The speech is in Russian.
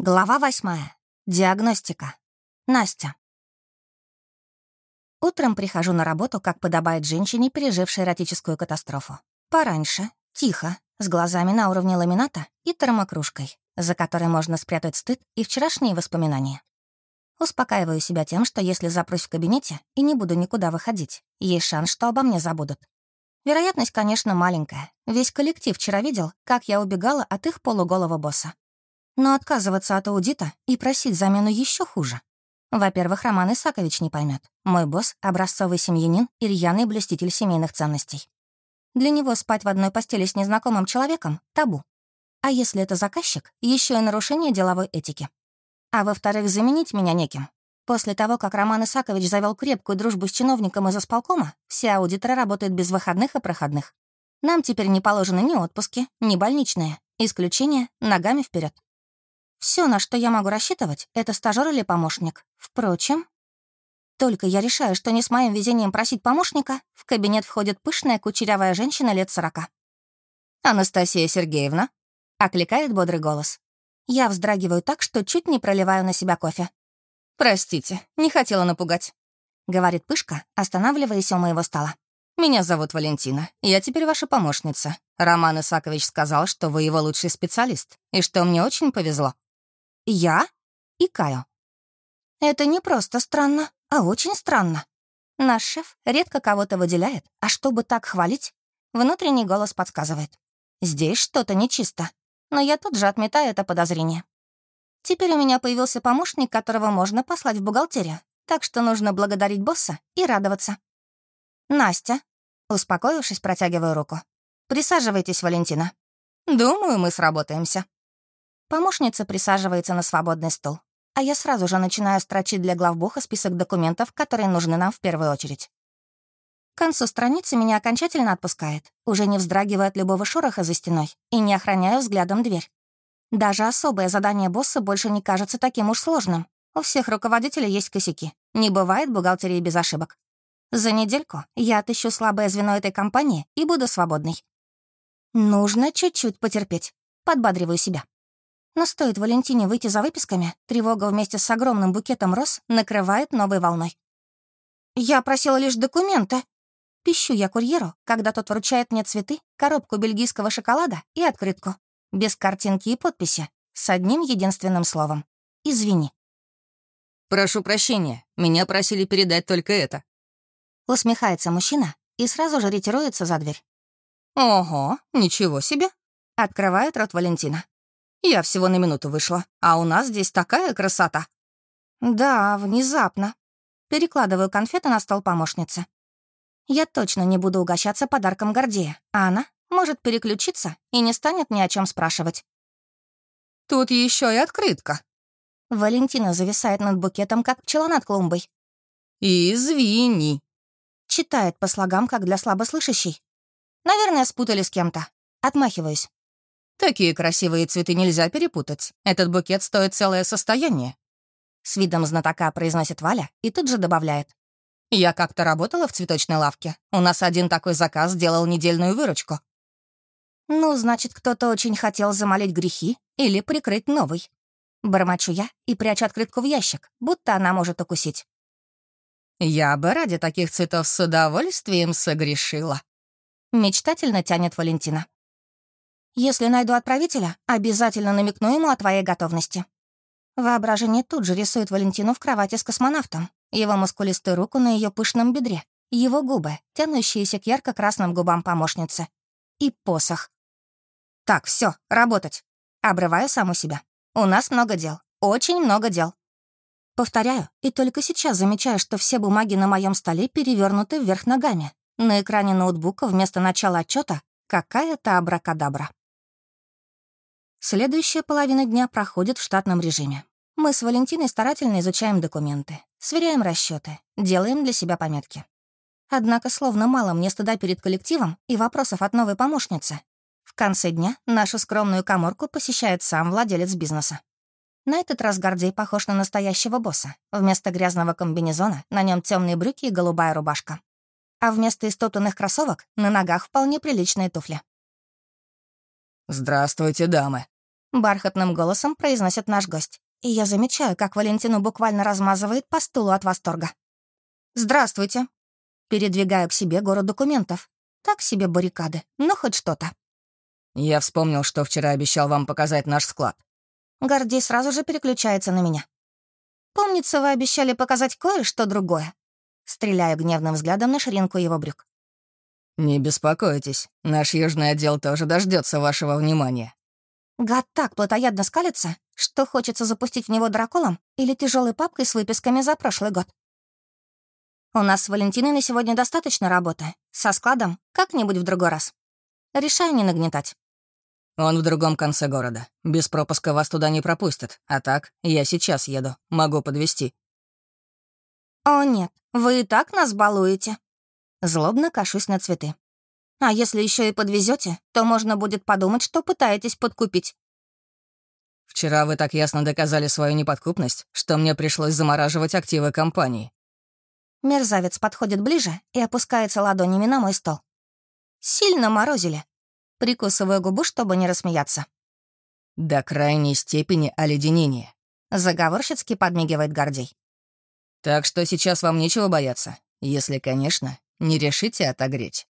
Глава восьмая. Диагностика. Настя. Утром прихожу на работу, как подобает женщине, пережившей эротическую катастрофу. Пораньше, тихо, с глазами на уровне ламината и термокружкой, за которой можно спрятать стыд и вчерашние воспоминания. Успокаиваю себя тем, что если запрусь в кабинете и не буду никуда выходить, есть шанс, что обо мне забудут. Вероятность, конечно, маленькая. Весь коллектив вчера видел, как я убегала от их полуголого босса. Но отказываться от аудита и просить замену еще хуже. Во-первых, Роман Исакович не поймет. Мой босс — образцовый семьянин и рьяный блюститель семейных ценностей. Для него спать в одной постели с незнакомым человеком — табу. А если это заказчик, еще и нарушение деловой этики. А во-вторых, заменить меня неким. После того, как Роман Исакович завел крепкую дружбу с чиновником из исполкома, все аудиторы работают без выходных и проходных. Нам теперь не положены ни отпуски, ни больничные. Исключение — ногами вперед. Все, на что я могу рассчитывать, это стажёр или помощник. Впрочем, только я решаю, что не с моим везением просить помощника, в кабинет входит пышная кучерявая женщина лет сорока. «Анастасия Сергеевна?» — окликает бодрый голос. Я вздрагиваю так, что чуть не проливаю на себя кофе. «Простите, не хотела напугать», — говорит Пышка, останавливаясь у моего стола. «Меня зовут Валентина. Я теперь ваша помощница. Роман Исакович сказал, что вы его лучший специалист, и что мне очень повезло. Я и Каю. Это не просто странно, а очень странно. Наш шеф редко кого-то выделяет, а чтобы так хвалить, внутренний голос подсказывает. Здесь что-то нечисто, но я тут же отметаю это подозрение. Теперь у меня появился помощник, которого можно послать в бухгалтерию, так что нужно благодарить босса и радоваться. «Настя», успокоившись, протягиваю руку. «Присаживайтесь, Валентина. Думаю, мы сработаемся». Помощница присаживается на свободный стул, а я сразу же начинаю строчить для главбуха список документов, которые нужны нам в первую очередь. К концу страницы меня окончательно отпускает, уже не вздрагивая от любого шороха за стеной и не охраняя взглядом дверь. Даже особое задание босса больше не кажется таким уж сложным. У всех руководителей есть косяки. Не бывает бухгалтерии без ошибок. За недельку я отыщу слабое звено этой компании и буду свободной. Нужно чуть-чуть потерпеть. Подбадриваю себя. Но стоит Валентине выйти за выписками, тревога вместе с огромным букетом роз накрывает новой волной. «Я просила лишь документы». Пищу я курьеру, когда тот вручает мне цветы, коробку бельгийского шоколада и открытку. Без картинки и подписи, с одним единственным словом. «Извини». «Прошу прощения, меня просили передать только это». Усмехается мужчина и сразу же ретируется за дверь. «Ого, ничего себе!» — открывает рот Валентина. Я всего на минуту вышла, а у нас здесь такая красота». «Да, внезапно». Перекладываю конфеты на стол помощницы. Я точно не буду угощаться подарком Гордея, а она может переключиться и не станет ни о чем спрашивать. «Тут еще и открытка». Валентина зависает над букетом, как пчела над клумбой. «Извини». Читает по слогам, как для слабослышащей. Наверное, спутали с кем-то. Отмахиваюсь. Такие красивые цветы нельзя перепутать. Этот букет стоит целое состояние. С видом знатока произносит Валя и тут же добавляет. Я как-то работала в цветочной лавке. У нас один такой заказ сделал недельную выручку. Ну, значит, кто-то очень хотел замолить грехи или прикрыть новый. Бормочу я и прячу открытку в ящик, будто она может укусить. Я бы ради таких цветов с удовольствием согрешила. Мечтательно тянет Валентина. Если найду отправителя, обязательно намекну ему о твоей готовности». Воображение тут же рисует Валентину в кровати с космонавтом, его мускулистую руку на ее пышном бедре, его губы, тянущиеся к ярко-красным губам помощницы. И посох. «Так, все, работать!» Обрываю саму себя. «У нас много дел. Очень много дел». Повторяю, и только сейчас замечаю, что все бумаги на моем столе перевернуты вверх ногами. На экране ноутбука вместо начала отчета какая-то абракадабра. Следующая половина дня проходит в штатном режиме. Мы с Валентиной старательно изучаем документы, сверяем расчеты, делаем для себя пометки. Однако словно мало мне стыда перед коллективом и вопросов от новой помощницы. В конце дня нашу скромную коморку посещает сам владелец бизнеса. На этот раз Гордей похож на настоящего босса. Вместо грязного комбинезона на нем темные брюки и голубая рубашка. А вместо истоптанных кроссовок на ногах вполне приличные туфли. «Здравствуйте, дамы», Бархатным голосом произносит наш гость. И я замечаю, как Валентину буквально размазывает по стулу от восторга. «Здравствуйте». Передвигаю к себе гору документов. Так себе баррикады, но хоть что-то. «Я вспомнил, что вчера обещал вам показать наш склад». Гордей сразу же переключается на меня. «Помнится, вы обещали показать кое-что другое». Стреляю гневным взглядом на ширинку его брюк. «Не беспокойтесь, наш южный отдел тоже дождется вашего внимания». Гад так плотоядно скалится, что хочется запустить в него драколом или тяжелой папкой с выписками за прошлый год. У нас с Валентиной на сегодня достаточно работы. Со складом как-нибудь в другой раз. Решаю не нагнетать. Он в другом конце города. Без пропуска вас туда не пропустят. А так, я сейчас еду. Могу подвести. О нет, вы и так нас балуете. Злобно кашусь на цветы. А если еще и подвезете, то можно будет подумать, что пытаетесь подкупить. Вчера вы так ясно доказали свою неподкупность, что мне пришлось замораживать активы компании. Мерзавец подходит ближе и опускается ладонями на мой стол. Сильно морозили. Прикусываю губу, чтобы не рассмеяться. До крайней степени оледенения. Заговорщицки подмигивает Гордей. Так что сейчас вам нечего бояться, если, конечно, не решите отогреть.